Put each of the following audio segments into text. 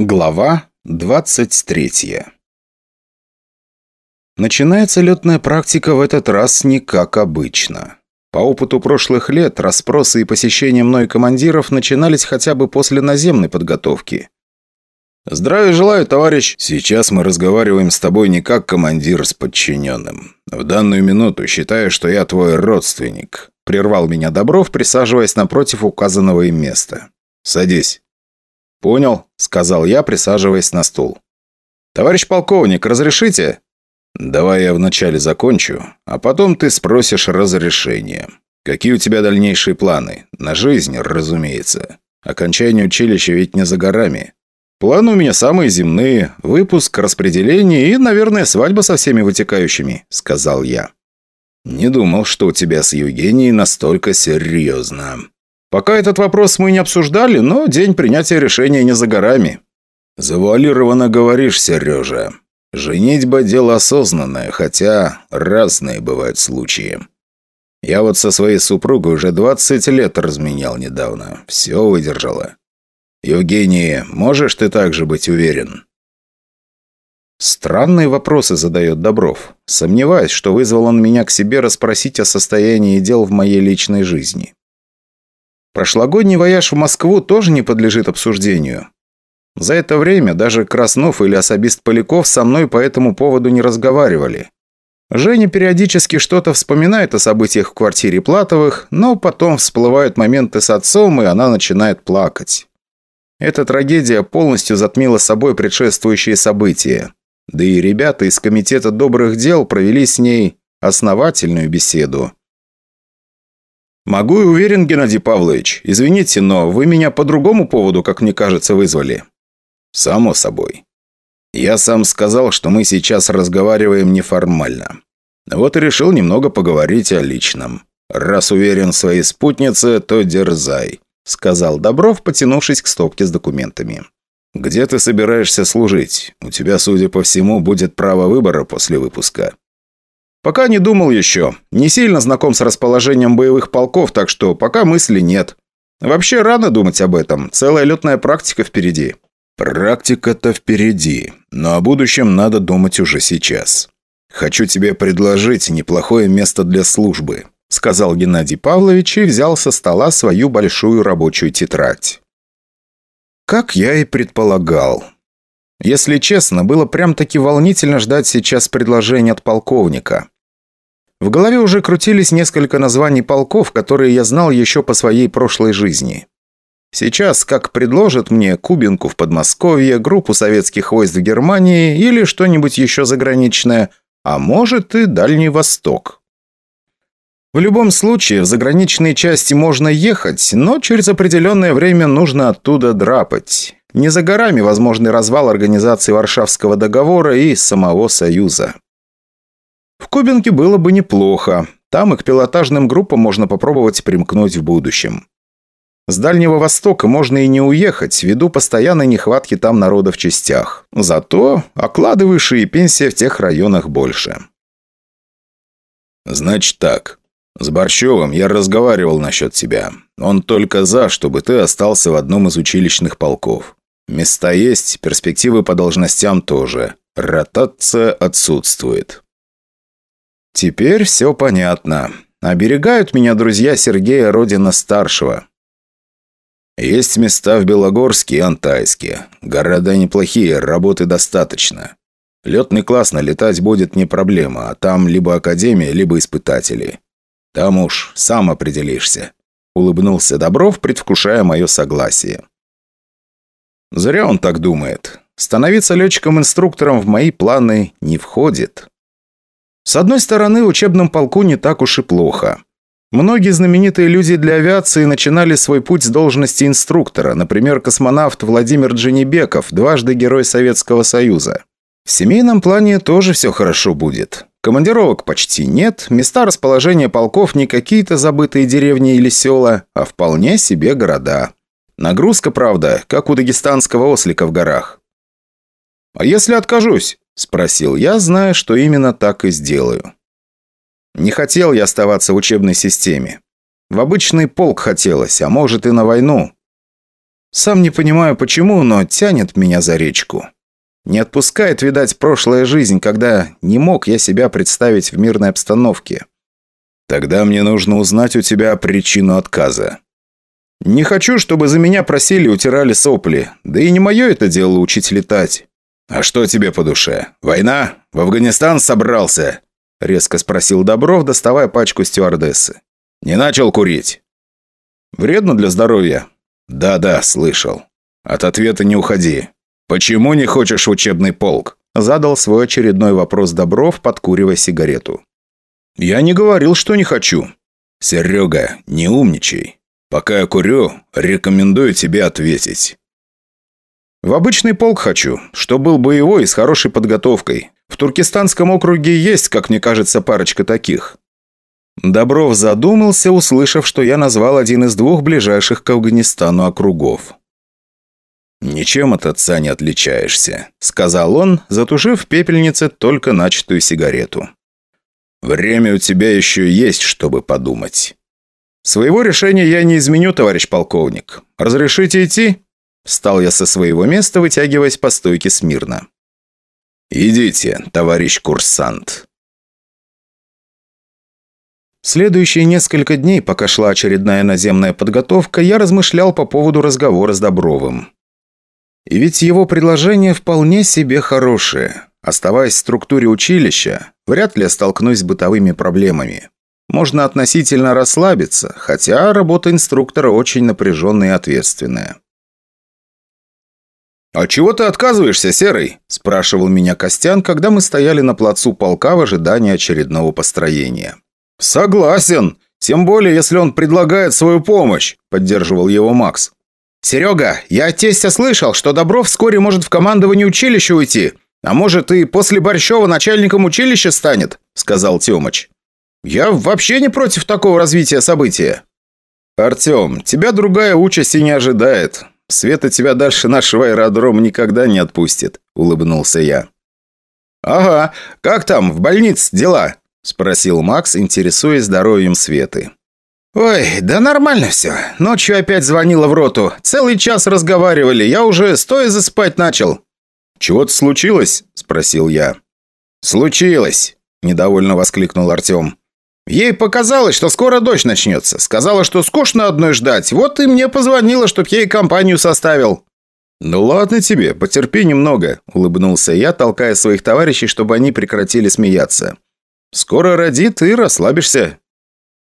Глава 23 Начинается летная практика в этот раз не как обычно. По опыту прошлых лет расспросы и посещения мной командиров начинались хотя бы после наземной подготовки. «Здравия желаю, товарищ!» «Сейчас мы разговариваем с тобой не как командир с подчиненным. В данную минуту считаю, что я твой родственник», – прервал меня Добров, присаживаясь напротив указанного им места. «Садись». «Понял», – сказал я, присаживаясь на стул. «Товарищ полковник, разрешите?» «Давай я вначале закончу, а потом ты спросишь разрешение. Какие у тебя дальнейшие планы? На жизнь, разумеется. Окончание училища ведь не за горами. Планы у меня самые земные. Выпуск, распределение и, наверное, свадьба со всеми вытекающими», – сказал я. «Не думал, что у тебя с Евгенией настолько серьезно». Пока этот вопрос мы не обсуждали, но день принятия решения не за горами. Завуалированно говоришь, Сережа. Женитьба – дело осознанное, хотя разные бывают случаи. Я вот со своей супругой уже 20 лет разменял недавно. Все выдержала. Евгений, можешь ты также быть уверен? Странные вопросы задает Добров. Сомневаюсь, что вызвал он меня к себе расспросить о состоянии дел в моей личной жизни. Прошлогодний вояж в Москву тоже не подлежит обсуждению. За это время даже Краснов или особист Поляков со мной по этому поводу не разговаривали. Женя периодически что-то вспоминает о событиях в квартире Платовых, но потом всплывают моменты с отцом, и она начинает плакать. Эта трагедия полностью затмила собой предшествующие события. Да и ребята из Комитета добрых дел провели с ней основательную беседу. «Могу и уверен, Геннадий Павлович. Извините, но вы меня по другому поводу, как мне кажется, вызвали». «Само собой. Я сам сказал, что мы сейчас разговариваем неформально. Вот и решил немного поговорить о личном. Раз уверен в своей спутнице, то дерзай», — сказал Добров, потянувшись к стопке с документами. «Где ты собираешься служить? У тебя, судя по всему, будет право выбора после выпуска». Пока не думал еще. Не сильно знаком с расположением боевых полков, так что пока мысли нет. Вообще рано думать об этом. Целая летная практика впереди. Практика-то впереди, но о будущем надо думать уже сейчас. Хочу тебе предложить неплохое место для службы, сказал Геннадий Павлович и взял со стола свою большую рабочую тетрадь. Как я и предполагал. Если честно, было прям-таки волнительно ждать сейчас предложения от полковника. В голове уже крутились несколько названий полков, которые я знал еще по своей прошлой жизни. Сейчас, как предложат мне Кубинку в Подмосковье, группу советских войск в Германии или что-нибудь еще заграничное, а может и Дальний Восток. В любом случае, в заграничные части можно ехать, но через определенное время нужно оттуда драпать. Не за горами возможный развал организации Варшавского договора и самого Союза. В Кубинке было бы неплохо. Там и к пилотажным группам можно попробовать примкнуть в будущем. С Дальнего Востока можно и не уехать, ввиду постоянной нехватки там народа в частях. Зато оклады выше и пенсия в тех районах больше. «Значит так. С Борщевым я разговаривал насчет тебя. Он только за, чтобы ты остался в одном из училищных полков. Места есть, перспективы по должностям тоже. Ротация отсутствует. Теперь все понятно. Оберегают меня друзья Сергея Родина-старшего. Есть места в Белогорске и Антайске. Города неплохие, работы достаточно. Летный класс налетать будет не проблема, а там либо академия, либо испытатели. Там уж сам определишься. Улыбнулся Добров, предвкушая мое согласие. Зря он так думает. Становиться летчиком-инструктором в мои планы не входит. С одной стороны, учебном полку не так уж и плохо. Многие знаменитые люди для авиации начинали свой путь с должности инструктора, например, космонавт Владимир Дженебеков, дважды Герой Советского Союза. В семейном плане тоже все хорошо будет. Командировок почти нет, места расположения полков не какие-то забытые деревни или села, а вполне себе города. Нагрузка, правда, как у дагестанского ослика в горах. «А если откажусь?» – спросил я, зная, что именно так и сделаю. Не хотел я оставаться в учебной системе. В обычный полк хотелось, а может и на войну. Сам не понимаю почему, но тянет меня за речку. Не отпускает, видать, прошлая жизнь, когда не мог я себя представить в мирной обстановке. Тогда мне нужно узнать у тебя причину отказа. Не хочу, чтобы за меня просили, утирали сопли. Да и не мое это дело учить летать. А что тебе по душе? Война? В Афганистан собрался? Резко спросил Добров, доставая пачку стюардессы. Не начал курить? Вредно для здоровья? Да-да, слышал. От ответа не уходи. Почему не хочешь учебный полк? Задал свой очередной вопрос Добров, подкуривая сигарету. «Я не говорил, что не хочу». «Серега, не умничай. Пока я курю, рекомендую тебе ответить». «В обычный полк хочу, что был боевой и с хорошей подготовкой. В Туркестанском округе есть, как мне кажется, парочка таких». Добров задумался, услышав, что я назвал один из двух ближайших к Афганистану округов. «Ничем от отца не отличаешься», — сказал он, затушив в пепельнице только начатую сигарету. Время у тебя еще есть, чтобы подумать. Своего решения я не изменю, товарищ полковник. Разрешите идти? Встал я со своего места, вытягиваясь по стойке смирно. «Идите, товарищ курсант». Следующие несколько дней, пока шла очередная наземная подготовка, я размышлял по поводу разговора с Добровым. И ведь его предложение вполне себе хорошее. Оставаясь в структуре училища, вряд ли столкнусь с бытовыми проблемами. Можно относительно расслабиться, хотя работа инструктора очень напряженная и ответственная. «А чего ты отказываешься, Серый?» – спрашивал меня Костян, когда мы стояли на плацу полка в ожидании очередного построения. «Согласен. Тем более, если он предлагает свою помощь», – поддерживал его Макс. «Серега, я от тестя слышал, что Добров вскоре может в командование училища уйти. «А может, и после Борщева начальником училища станет?» – сказал Тёмыч. «Я вообще не против такого развития события». «Артем, тебя другая участь и не ожидает. Света тебя дальше нашего аэродрома никогда не отпустит», – улыбнулся я. «Ага, как там, в больнице дела?» – спросил Макс, интересуясь здоровьем Светы. «Ой, да нормально все. Ночью опять звонила в роту. Целый час разговаривали, я уже стоя заспать начал. «Чего-то случилось?» – спросил я. «Случилось!» – недовольно воскликнул Артем. «Ей показалось, что скоро дождь начнется. Сказала, что скучно одной ждать. Вот и мне позвонила, чтоб ей компанию составил». «Ну ладно тебе, потерпи немного», – улыбнулся я, толкая своих товарищей, чтобы они прекратили смеяться. «Скоро родит и расслабишься».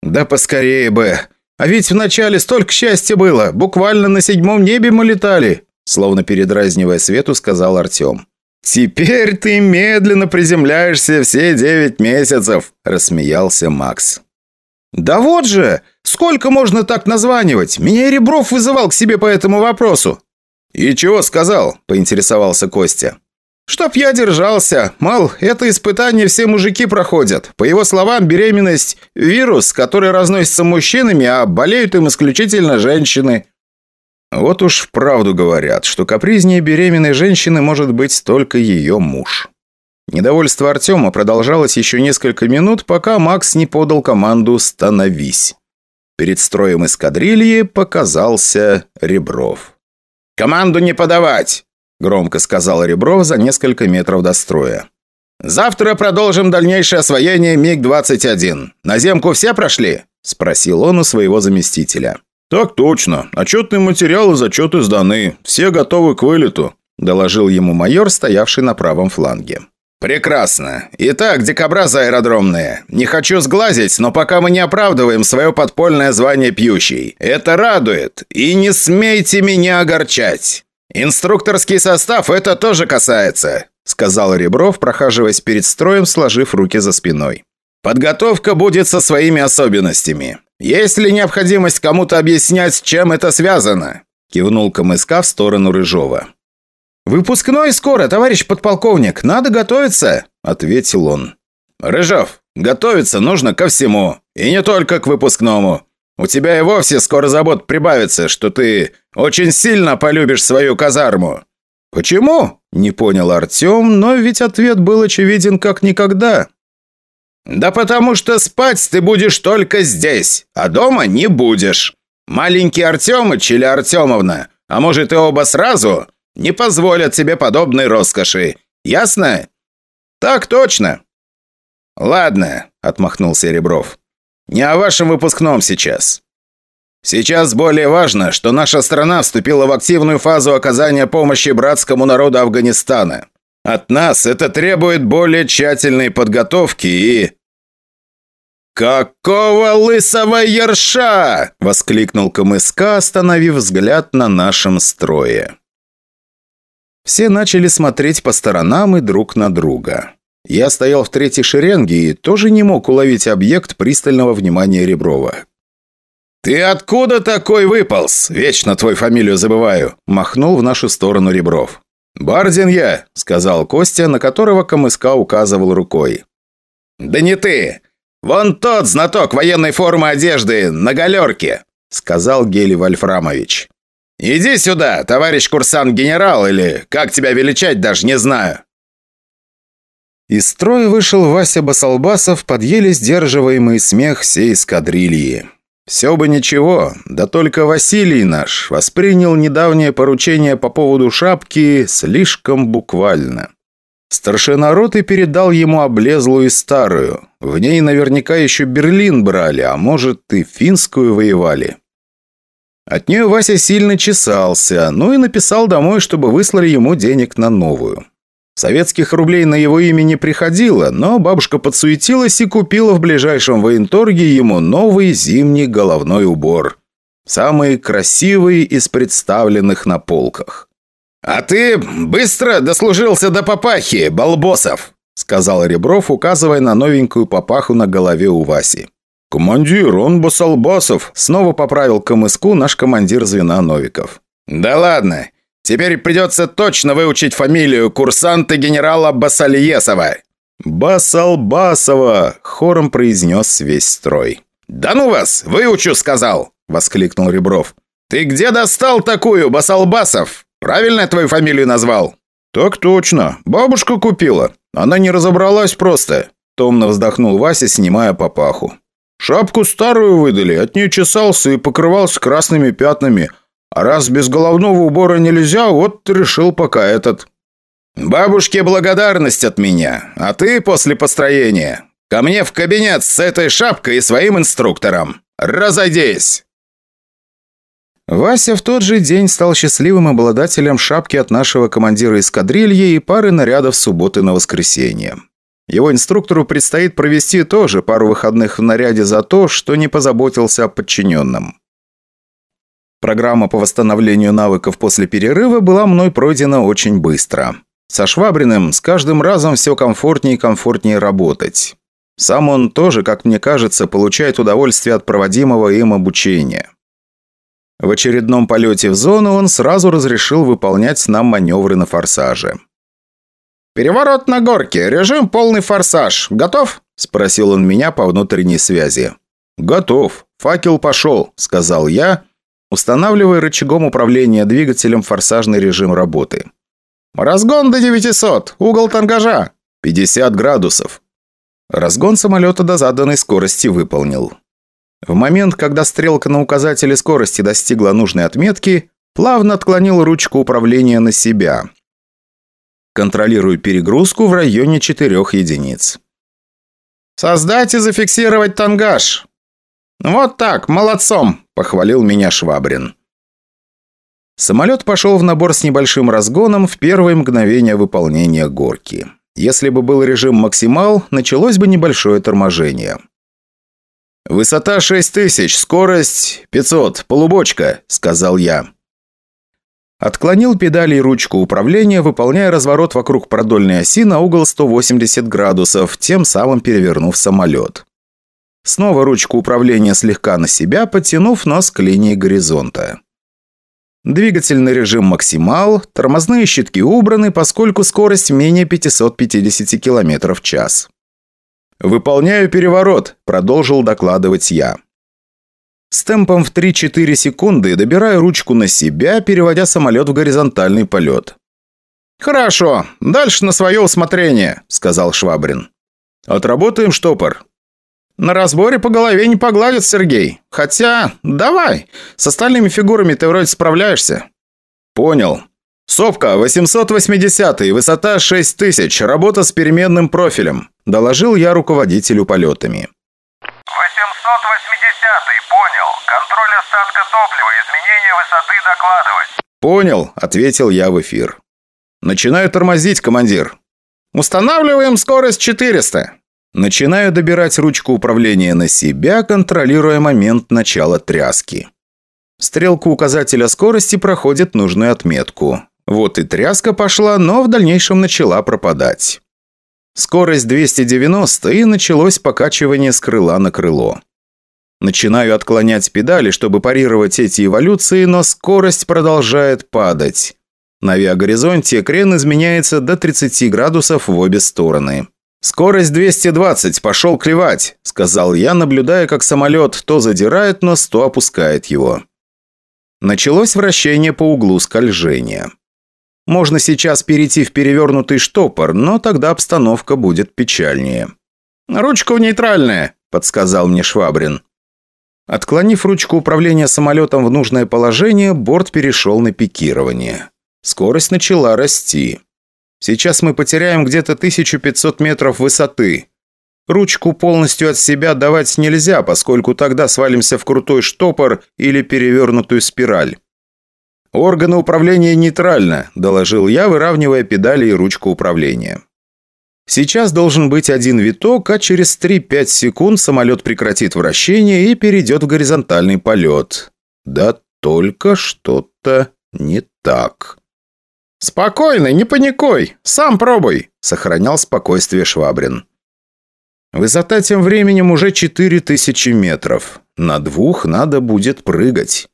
«Да поскорее бы. А ведь вначале столько счастья было. Буквально на седьмом небе мы летали. Словно передразнивая Свету, сказал Артем. «Теперь ты медленно приземляешься все девять месяцев», – рассмеялся Макс. «Да вот же! Сколько можно так названивать? Меня Ребров вызывал к себе по этому вопросу». «И чего сказал?» – поинтересовался Костя. «Чтоб я держался. Мол, это испытание все мужики проходят. По его словам, беременность – вирус, который разносится мужчинами, а болеют им исключительно женщины. Вот уж вправду говорят, что капризнее беременной женщины может быть только ее муж. Недовольство Артема продолжалось еще несколько минут, пока Макс не подал команду «Становись». Перед строем эскадрильи показался Ребров. «Команду не подавать!» – громко сказал Ребров за несколько метров до строя. «Завтра продолжим дальнейшее освоение МиГ-21. На земку все прошли?» – спросил он у своего заместителя. «Так точно. Отчетные материалы, зачеты сданы. Все готовы к вылету», – доложил ему майор, стоявший на правом фланге. «Прекрасно. Итак, дикобразы аэродромные. Не хочу сглазить, но пока мы не оправдываем свое подпольное звание пьющий. Это радует. И не смейте меня огорчать. Инструкторский состав это тоже касается», – сказал Ребров, прохаживаясь перед строем, сложив руки за спиной. «Подготовка будет со своими особенностями. «Есть ли необходимость кому-то объяснять, с чем это связано?» Кивнул КМСК в сторону Рыжова. «Выпускной скоро, товарищ подполковник. Надо готовиться», — ответил он. «Рыжов, готовиться нужно ко всему. И не только к выпускному. У тебя и вовсе скоро забот прибавится, что ты очень сильно полюбишь свою казарму». «Почему?» – не понял Артем, но ведь ответ был очевиден как никогда. «Да потому что спать ты будешь только здесь, а дома не будешь. Маленький Артемыч или Артемовна а может и оба сразу, не позволят себе подобной роскоши. Ясно?» «Так точно!» «Ладно», — отмахнулся Ребров. «Не о вашем выпускном сейчас. Сейчас более важно, что наша страна вступила в активную фазу оказания помощи братскому народу Афганистана. От нас это требует более тщательной подготовки и...» «Какого лысого ерша!» – воскликнул КМСК, остановив взгляд на нашем строе. Все начали смотреть по сторонам и друг на друга. Я стоял в третьей шеренге и тоже не мог уловить объект пристального внимания Реброва. «Ты откуда такой выполз? Вечно твою фамилию забываю!» – махнул в нашу сторону Ребров. «Бардин я», – сказал Костя, на которого КМСК указывал рукой. «Да не ты! Вон тот знаток военной формы одежды на галерке», – сказал Гели Вольфрамович. «Иди сюда, товарищ курсант-генерал, или как тебя величать, даже не знаю». Из строя вышел Вася Басалбасов под еле сдерживаемый смех всей эскадрильи. Все бы ничего, да только Василий наш воспринял недавнее поручение по поводу шапки слишком буквально. Старшина роты передал ему облезлую и старую. В ней наверняка еще Берлин брали, а может и финскую воевали. От нее Вася сильно чесался, ну и написал домой, чтобы выслали ему денег на новую. Советских рублей на его имя не приходило, но бабушка подсуетилась и купила в ближайшем военторге ему новый зимний головной убор. Самый красивый из представленных на полках. «А ты быстро дослужился до папахи, балбосов!» сказал Ребров, указывая на новенькую папаху на голове у Васи. «Командир, он Басалбасов!» снова поправил КМСКу наш командир звена Новиков. «Да ладно! Теперь придется точно выучить фамилию курсанта генерала Басальесова». «Басалбасова!» – хором произнес весь строй. «Да ну вас! Выучу, сказал!» – воскликнул Ребров. «Ты где достал такую, Басалбасов? Правильно твою фамилию назвал?» «Так точно. Бабушка купила. Она не разобралась просто». Томно вздохнул Вася, снимая папаху. «Шапку старую выдали, от нее чесался и покрывался красными пятнами, а раз без головного убора нельзя, вот решил пока этот. Бабушке благодарность от меня, а ты после построения ко мне в кабинет с этой шапкой и своим инструктором. Разойдись!» Вася в тот же день стал счастливым обладателем шапки от нашего командира эскадрильи и пары нарядов субботы на воскресенье. Его инструктору предстоит провести тоже пару выходных в наряде за то, что не позаботился о подчиненном. Программа по восстановлению навыков после перерыва была мной пройдена очень быстро. Со Швабриным с каждым разом все комфортнее и комфортнее работать. Сам он тоже, как мне кажется, получает удовольствие от проводимого им обучения. В очередном полете в зону он сразу разрешил выполнять нам маневры на форсаже. «Переворот на горке, режим полный форсаж. Готов?» – спросил он меня по внутренней связи. «Готов. Факел пошел», – сказал я устанавливая рычагом управления двигателем форсажный режим работы. «Разгон до 900! Угол тангажа!» «50 градусов!» Разгон самолета до заданной скорости выполнил. В момент, когда стрелка на указателе скорости достигла нужной отметки, плавно отклонил ручку управления на себя. Контролирую перегрузку в районе 4 единиц. «Создать и зафиксировать тангаж!» «Вот так, молодцом!» – похвалил меня Швабрин. Самолет пошел в набор с небольшим разгоном в первые мгновения выполнения горки. Если бы был режим максимал, началось бы небольшое торможение. «Высота 6000, скорость 500, полубочка», – сказал я. Отклонил педали и ручку управления, выполняя разворот вокруг продольной оси на угол 180 градусов, тем самым перевернув самолет. Снова ручку управления слегка на себя, подтянув нос к линии горизонта. Двигательный режим максимал, тормозные щитки убраны, поскольку скорость менее 550 км в час. «Выполняю переворот», – продолжил докладывать я. С темпом в 3-4 секунды добираю ручку на себя, переводя самолет в горизонтальный полет. «Хорошо, дальше на свое усмотрение», – сказал Швабрин. «Отработаем штопор», на разборе по голове не погладит Сергей. Хотя, давай, с остальными фигурами ты вроде справляешься. «Понял. Сопка, 880 высота 6000, работа с переменным профилем», – доложил я руководителю полетами. 880 понял. Контроль остатка топлива, изменение высоты докладывать. «Понял», – ответил я в эфир. «Начинаю тормозить, командир». «Устанавливаем скорость 400». Начинаю добирать ручку управления на себя, контролируя момент начала тряски. Стрелка указателя скорости проходит нужную отметку. Вот и тряска пошла, но в дальнейшем начала пропадать. Скорость 290 и началось покачивание с крыла на крыло. Начинаю отклонять педали, чтобы парировать эти эволюции, но скорость продолжает падать. На авиагоризонте крен изменяется до 30 градусов в обе стороны. «Скорость 220, пошел клевать», – сказал я, наблюдая, как самолет то задирает нос, то опускает его. Началось вращение по углу скольжения. Можно сейчас перейти в перевернутый штопор, но тогда обстановка будет печальнее. «Ручка нейтральная», – подсказал мне Швабрин. Отклонив ручку управления самолетом в нужное положение, борт перешел на пикирование. Скорость начала расти. Сейчас мы потеряем где-то 1500 метров высоты. Ручку полностью от себя давать нельзя, поскольку тогда свалимся в крутой штопор или перевернутую спираль. «Органы управления нейтрально», – доложил я, выравнивая педали и ручку управления. Сейчас должен быть один виток, а через 3-5 секунд самолет прекратит вращение и перейдет в горизонтальный полет. Да только что-то не так. «Спокойно, не паникуй! Сам пробуй!» – сохранял спокойствие Швабрин. Высота тем временем уже 4000 метров. На двух надо будет прыгать.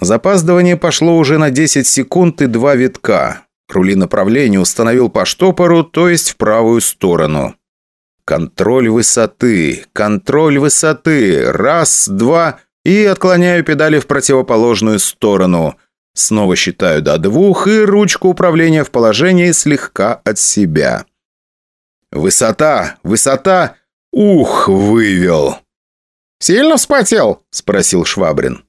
Запаздывание пошло уже на 10 секунд и два витка. Рули направления установил по штопору, то есть в правую сторону. Контроль высоты, контроль высоты. Раз, два и отклоняю педали в противоположную сторону. Снова считаю до двух и ручку управления в положении слегка от себя. Высота, высота. Ух, вывел. «Сильно вспотел?» – спросил Швабрин.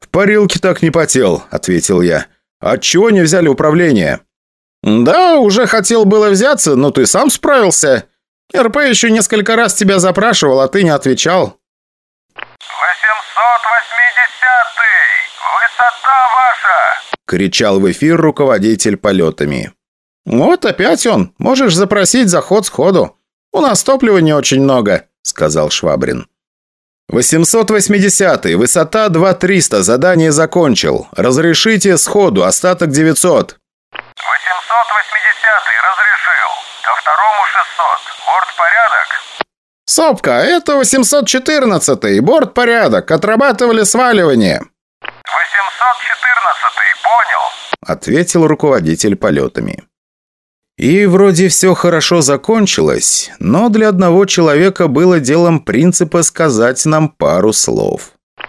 «В парилке так не потел», – ответил я. «Отчего не взяли управление?» «Да, уже хотел было взяться, но ты сам справился. РП еще несколько раз тебя запрашивал, а ты не отвечал». «880-й! Высота ваша!» – кричал в эфир руководитель полетами. «Вот опять он. Можешь запросить заход сходу. У нас топлива не очень много», – сказал Швабрин. 880 высота 2300, задание закончил. Разрешите сходу, остаток 900. 880 разрешил. Ко второму 600. Борт порядок? Сопка, это 814 борт порядок. Отрабатывали сваливание. 814 понял. Ответил руководитель полетами. И вроде все хорошо закончилось, но для одного человека было делом принципа сказать нам пару слов. 814-й!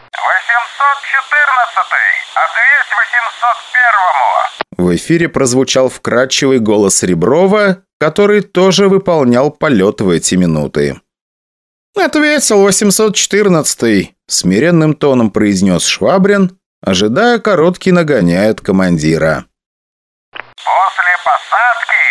Ответь 801-му! В эфире прозвучал вкрадчивый голос Реброва, который тоже выполнял полет в эти минуты. «Ответил 814-й», – смиренным тоном произнес Швабрин, ожидая короткий нагоняй от командира. «После посадки